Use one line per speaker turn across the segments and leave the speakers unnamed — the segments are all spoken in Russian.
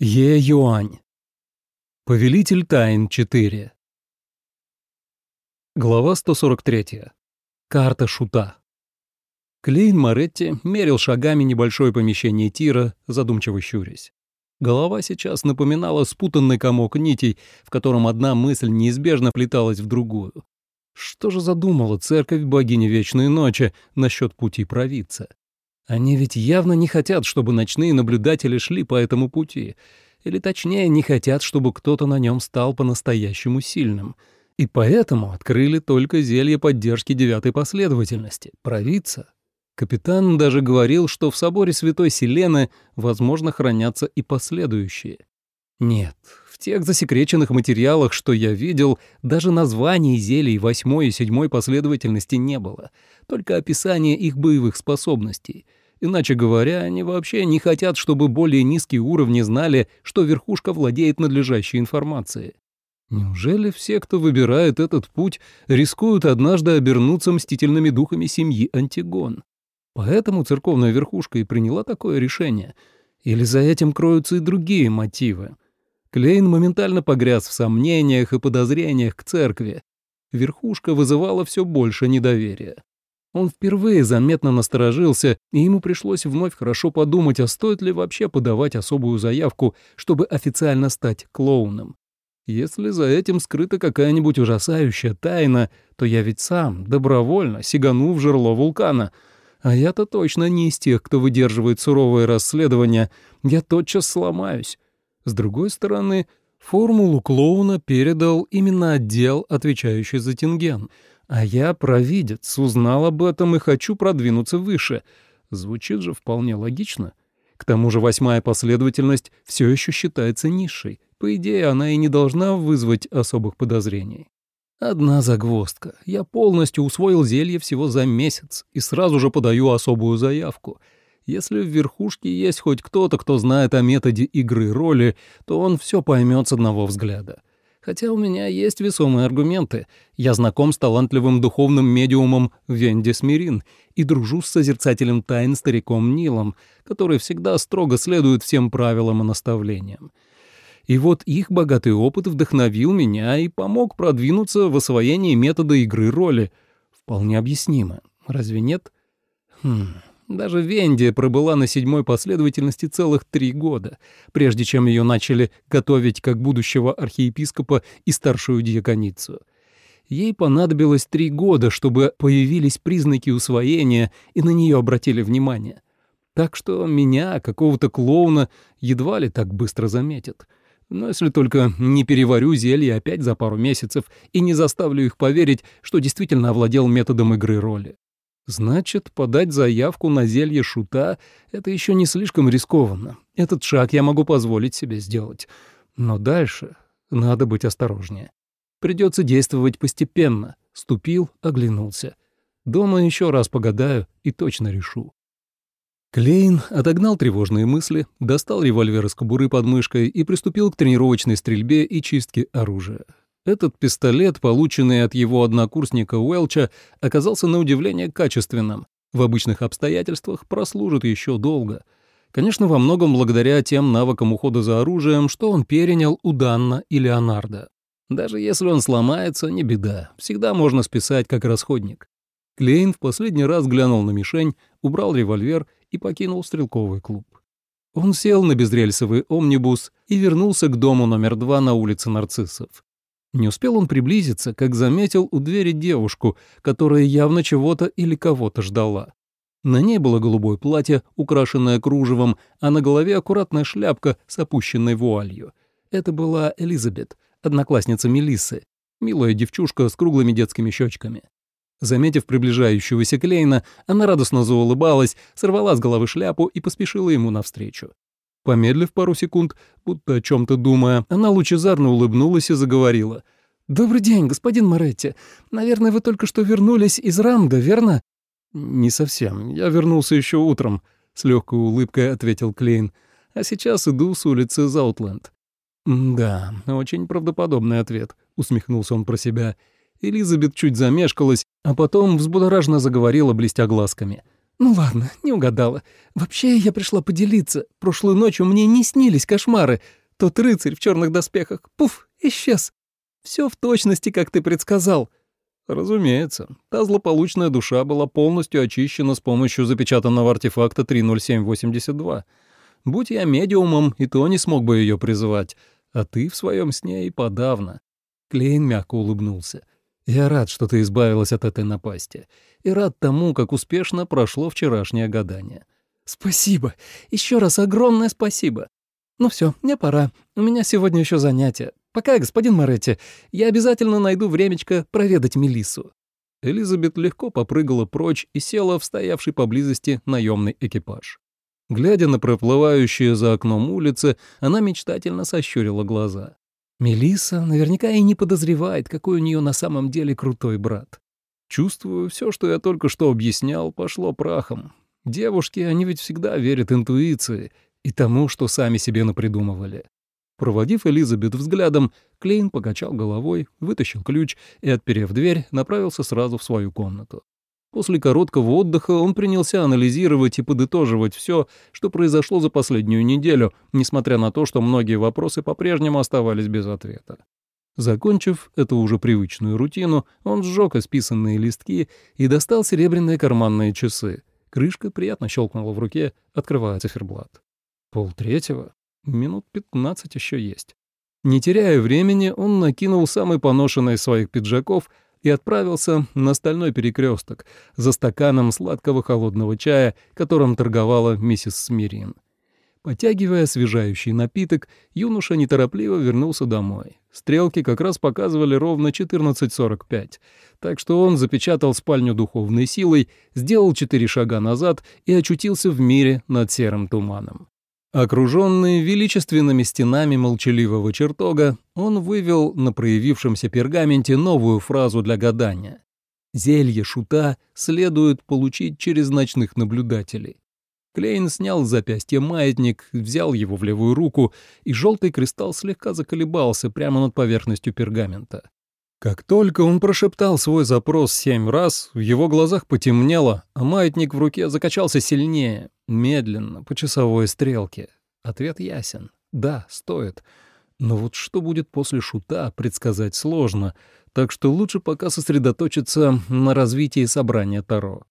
Е. Юань. Повелитель тайн 4. Глава 143. Карта шута. Клейн Моретти мерил шагами небольшое помещение тира, задумчиво щурясь. Голова сейчас напоминала спутанный комок нитей, в котором одна мысль неизбежно плеталась в другую. Что же задумала церковь богини Вечной Ночи насчет пути провидца? Они ведь явно не хотят, чтобы ночные наблюдатели шли по этому пути, или точнее, не хотят, чтобы кто-то на нем стал по-настоящему сильным. И поэтому открыли только зелье поддержки девятой последовательности — провидца. Капитан даже говорил, что в соборе Святой Селены, возможно, хранятся и последующие. Нет, в тех засекреченных материалах, что я видел, даже названий зелий восьмой и седьмой последовательности не было, только описание их боевых способностей — Иначе говоря, они вообще не хотят, чтобы более низкие уровни знали, что верхушка владеет надлежащей информацией. Неужели все, кто выбирает этот путь, рискуют однажды обернуться мстительными духами семьи Антигон? Поэтому церковная верхушка и приняла такое решение. Или за этим кроются и другие мотивы? Клейн моментально погряз в сомнениях и подозрениях к церкви. Верхушка вызывала все больше недоверия. Он впервые заметно насторожился, и ему пришлось вновь хорошо подумать, а стоит ли вообще подавать особую заявку, чтобы официально стать клоуном. Если за этим скрыта какая-нибудь ужасающая тайна, то я ведь сам добровольно сигану в жерло вулкана. А я-то точно не из тех, кто выдерживает суровое расследование. Я тотчас сломаюсь. С другой стороны, формулу клоуна передал именно отдел, отвечающий за Тинген — а я, провидец, узнал об этом и хочу продвинуться выше. Звучит же вполне логично. К тому же восьмая последовательность все еще считается низшей. По идее, она и не должна вызвать особых подозрений. Одна загвоздка. Я полностью усвоил зелье всего за месяц и сразу же подаю особую заявку. Если в верхушке есть хоть кто-то, кто знает о методе игры роли, то он все поймет с одного взгляда. Хотя у меня есть весомые аргументы. Я знаком с талантливым духовным медиумом Венди Смирин и дружу с созерцателем тайн стариком Нилом, который всегда строго следует всем правилам и наставлениям. И вот их богатый опыт вдохновил меня и помог продвинуться в освоении метода игры роли. Вполне объяснимо. Разве нет? Хм... Даже Венди пробыла на седьмой последовательности целых три года, прежде чем ее начали готовить как будущего архиепископа и старшую диаконицу. Ей понадобилось три года, чтобы появились признаки усвоения и на нее обратили внимание. Так что меня, какого-то клоуна, едва ли так быстро заметят. Но если только не переварю зелье опять за пару месяцев и не заставлю их поверить, что действительно овладел методом игры роли. Значит, подать заявку на зелье шута — это еще не слишком рискованно. Этот шаг я могу позволить себе сделать. Но дальше надо быть осторожнее. Придется действовать постепенно. Ступил, оглянулся. Дома еще раз погадаю и точно решу. Клейн отогнал тревожные мысли, достал револьвер из кобуры под мышкой и приступил к тренировочной стрельбе и чистке оружия. Этот пистолет, полученный от его однокурсника Уэлча, оказался на удивление качественным. В обычных обстоятельствах прослужит еще долго. Конечно, во многом благодаря тем навыкам ухода за оружием, что он перенял у Данна и Леонардо. Даже если он сломается, не беда, всегда можно списать как расходник. Клейн в последний раз глянул на мишень, убрал револьвер и покинул стрелковый клуб. Он сел на безрельсовый омнибус и вернулся к дому номер два на улице Нарциссов. Не успел он приблизиться, как заметил у двери девушку, которая явно чего-то или кого-то ждала. На ней было голубое платье, украшенное кружевом, а на голове аккуратная шляпка с опущенной вуалью. Это была Элизабет, одноклассница Мелиссы, милая девчушка с круглыми детскими щечками. Заметив приближающегося Клейна, она радостно заулыбалась, сорвала с головы шляпу и поспешила ему навстречу. Помедлив пару секунд, будто о чем-то думая, она лучезарно улыбнулась и заговорила. «Добрый день, господин Моретти. Наверное, вы только что вернулись из Рамда, верно?» «Не совсем. Я вернулся еще утром», — с легкой улыбкой ответил Клейн. «А сейчас иду с улицы Заутленд». «Да, очень правдоподобный ответ», — усмехнулся он про себя. Элизабет чуть замешкалась, а потом взбудоражно заговорила, блестя глазками. «Ну ладно, не угадала. Вообще я пришла поделиться. Прошлой ночью мне не снились кошмары. Тот рыцарь в черных доспехах, пуф, исчез. Все в точности, как ты предсказал».
Разумеется, та злополучная душа была полностью очищена с помощью запечатанного артефакта 30782. Будь я медиумом, и то не смог бы ее призывать, а ты в своем сне и подавно. Клейн мягко улыбнулся. Я рад, что ты избавилась от этой напасти, и рад тому, как успешно прошло вчерашнее гадание.
Спасибо. Еще раз огромное спасибо. Ну все, мне пора. У меня сегодня еще занятия. Пока, господин Моретти, я обязательно найду времечко проведать Мелиссу.
Элизабет легко попрыгала прочь и села в стоявший поблизости наемный экипаж. Глядя на проплывающие за окном улицы, она мечтательно сощурила глаза.
Мелисса наверняка и не подозревает, какой у нее на самом деле крутой брат.
Чувствую, все, что я только что объяснял, пошло прахом. Девушки, они ведь всегда верят интуиции и тому, что сами себе напридумывали. Проводив Элизабет взглядом, Клейн покачал головой, вытащил ключ и, отперев дверь, направился сразу в свою комнату. После короткого отдыха он принялся анализировать и подытоживать все, что произошло за последнюю неделю, несмотря на то, что многие вопросы по-прежнему оставались без ответа. Закончив эту уже привычную рутину, он сжег исписанные листки и достал серебряные карманные часы. Крышка приятно щелкнула в руке, открывая циферблат. Пол третьего. Минут пятнадцать еще есть. Не теряя времени, он накинул самый поношенный из своих пиджаков — и отправился на стальной перекресток за стаканом сладкого холодного чая, которым торговала миссис Смирин. Потягивая освежающий напиток, юноша неторопливо вернулся домой. Стрелки как раз показывали ровно 14.45, так что он запечатал спальню духовной силой, сделал четыре шага назад и очутился в мире над серым туманом. Окруженный величественными стенами молчаливого чертога, он вывел на проявившемся пергаменте новую фразу для гадания. «Зелье шута следует получить через ночных наблюдателей». Клейн снял с запястья маятник, взял его в левую руку, и желтый кристалл слегка заколебался прямо над поверхностью пергамента. Как только он прошептал свой запрос семь раз, в его глазах потемнело, а маятник в руке закачался сильнее, медленно, по часовой стрелке. Ответ ясен. Да, стоит. Но вот что будет после шута, предсказать сложно, так что лучше пока сосредоточиться на развитии собрания Таро.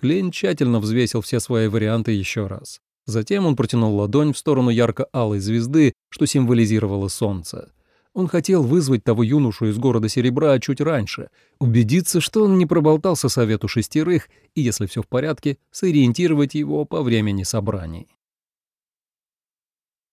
Клейн тщательно взвесил все свои варианты еще раз. Затем он протянул ладонь в сторону ярко-алой звезды, что символизировало солнце. Он хотел вызвать того юношу из города Серебра чуть раньше, убедиться, что он не проболтался совету шестерых и, если все в порядке, сориентировать его по времени собраний.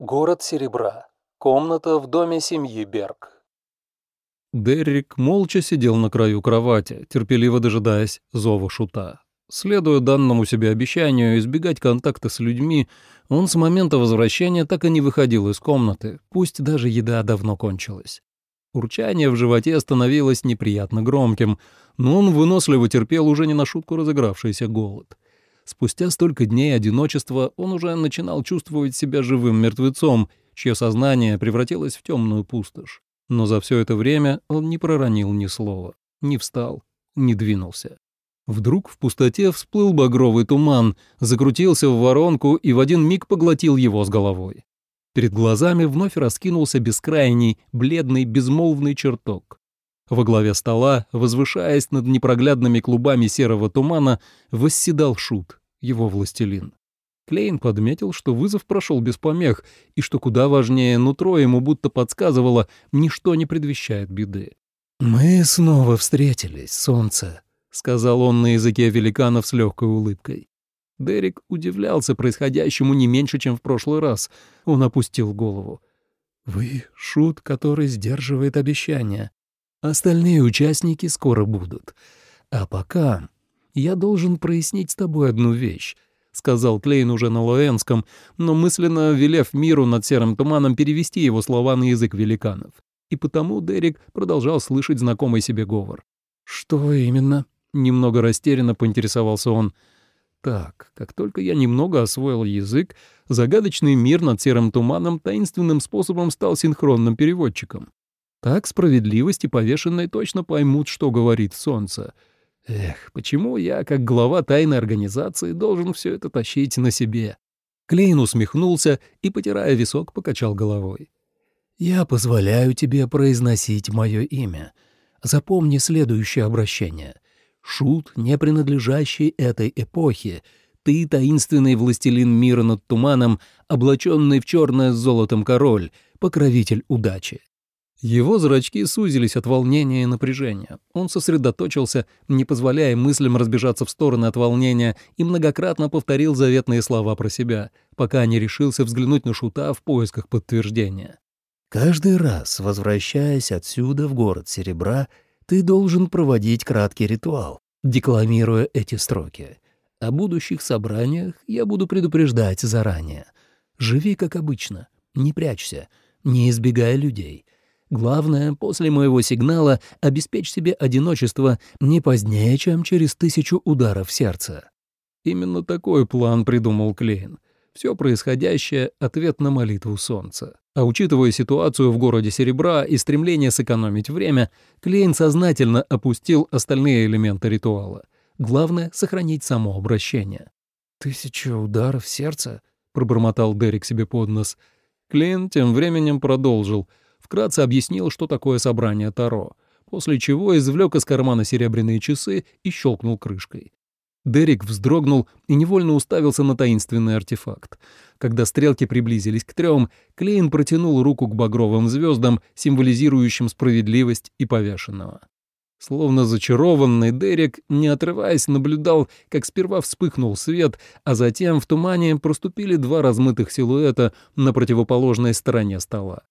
Город Серебра. Комната в доме семьи Берг.
Деррик молча сидел на краю кровати, терпеливо дожидаясь зова шута. Следуя данному себе обещанию избегать контакта с людьми, он с момента возвращения так и не выходил из комнаты, пусть даже еда давно кончилась. Урчание в животе становилось неприятно громким, но он выносливо терпел уже не на шутку разыгравшийся голод. Спустя столько дней одиночества он уже начинал чувствовать себя живым мертвецом, чье сознание превратилось в темную пустошь. Но за все это время он не проронил ни слова, не встал, не двинулся. Вдруг в пустоте всплыл багровый туман, закрутился в воронку и в один миг поглотил его с головой. Перед глазами вновь раскинулся бескрайний, бледный, безмолвный чертог. Во главе стола, возвышаясь над непроглядными клубами серого тумана, восседал Шут, его властелин. Клейн подметил, что вызов прошел без помех, и что куда важнее, нутро ему будто подсказывало, ничто не предвещает беды.
«Мы снова встретились, солнце», — сказал он на языке великанов с легкой улыбкой.
Дерек удивлялся происходящему не меньше, чем в прошлый раз. Он опустил голову.
«Вы — шут, который сдерживает обещания. Остальные участники скоро будут. А пока я должен прояснить с тобой одну вещь», — сказал Клейн уже на лоэнском, но мысленно велев миру над серым туманом перевести его слова на язык великанов. И потому Дерек продолжал слышать знакомый себе говор.
«Что именно?» Немного растерянно поинтересовался он. Так, как только я немного освоил язык, загадочный мир над серым туманом таинственным способом стал синхронным переводчиком. Так справедливость и повешенные точно поймут, что говорит солнце.
Эх, почему я, как глава тайной организации, должен все это тащить на себе? Клейн усмехнулся и, потирая висок, покачал головой. «Я позволяю тебе произносить мое имя. Запомни следующее обращение. Шут, не принадлежащий этой эпохе, ты таинственный властелин мира над туманом, облаченный в черное с золотом король, покровитель удачи. Его зрачки сузились от волнения и напряжения. Он сосредоточился, не позволяя мыслям разбежаться в стороны от волнения, и многократно повторил заветные слова про себя, пока не решился взглянуть на Шута в поисках подтверждения. «Каждый раз, возвращаясь отсюда в город Серебра, ты должен проводить краткий ритуал, декламируя эти строки. О будущих собраниях я буду предупреждать заранее. Живи как обычно, не прячься, не избегай людей». Главное, после моего сигнала обеспечь себе одиночество не позднее, чем через тысячу ударов сердца. Именно такой план придумал Клейн. Все происходящее — ответ на молитву солнца. А учитывая ситуацию в городе Серебра и стремление сэкономить время, Клейн сознательно опустил остальные элементы ритуала. Главное — сохранить само обращение.
«Тысяча ударов сердца?»
— пробормотал Дерек себе под нос. Клейн тем временем продолжил — вкратце объяснил, что такое собрание Таро, после чего извлек из кармана серебряные часы и щелкнул крышкой. Дерек вздрогнул и невольно уставился на таинственный артефакт. Когда стрелки приблизились к трем, Клейн протянул руку к багровым звездам, символизирующим справедливость и повешенного. Словно зачарованный, Дерек, не отрываясь, наблюдал, как сперва вспыхнул свет, а затем в тумане проступили два размытых силуэта на противоположной стороне стола.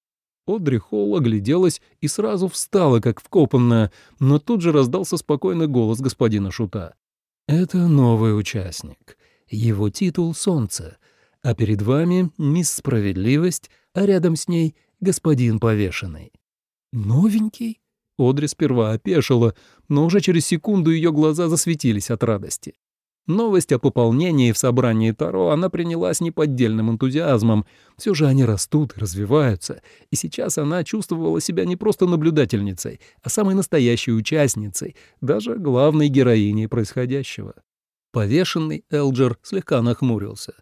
Одри Холл огляделась и сразу встала, как вкопанная, но тут же раздался спокойный голос господина Шута. «Это новый участник. Его титул — Солнце. А перед вами мисс Справедливость, а рядом с ней господин Повешенный». «Новенький?» Одри сперва опешила, но уже через секунду ее глаза засветились от радости. Новость о пополнении в собрании Таро она приняла с неподдельным энтузиазмом. Все же они растут и развиваются, и сейчас она чувствовала себя не просто наблюдательницей, а самой настоящей участницей, даже главной героиней происходящего. Повешенный Элджер слегка нахмурился.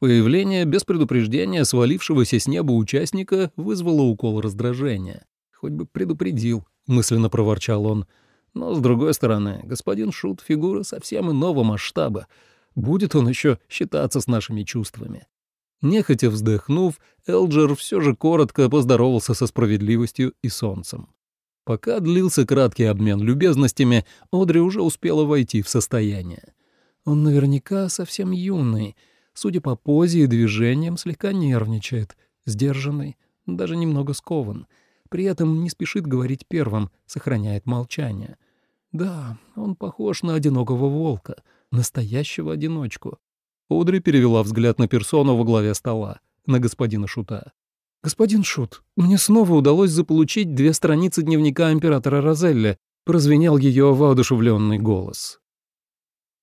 Появление без предупреждения свалившегося с неба участника вызвало укол раздражения. «Хоть бы предупредил», — мысленно проворчал он, — но, с другой стороны, господин Шут — фигура совсем иного масштаба. Будет он еще считаться с нашими чувствами. Нехотя вздохнув, Элджер все же коротко поздоровался со справедливостью и солнцем. Пока длился краткий обмен любезностями, Одри уже успела войти в состояние. Он наверняка совсем юный, судя по позе и движениям, слегка нервничает, сдержанный, даже немного скован — при этом не спешит говорить первым, сохраняет молчание. Да, он похож на одинокого волка, настоящего одиночку. Одри перевела взгляд на персону во главе стола, на господина Шута. «Господин Шут, мне снова удалось заполучить две страницы дневника императора Розелли», прозвенел ее воодушевленный голос.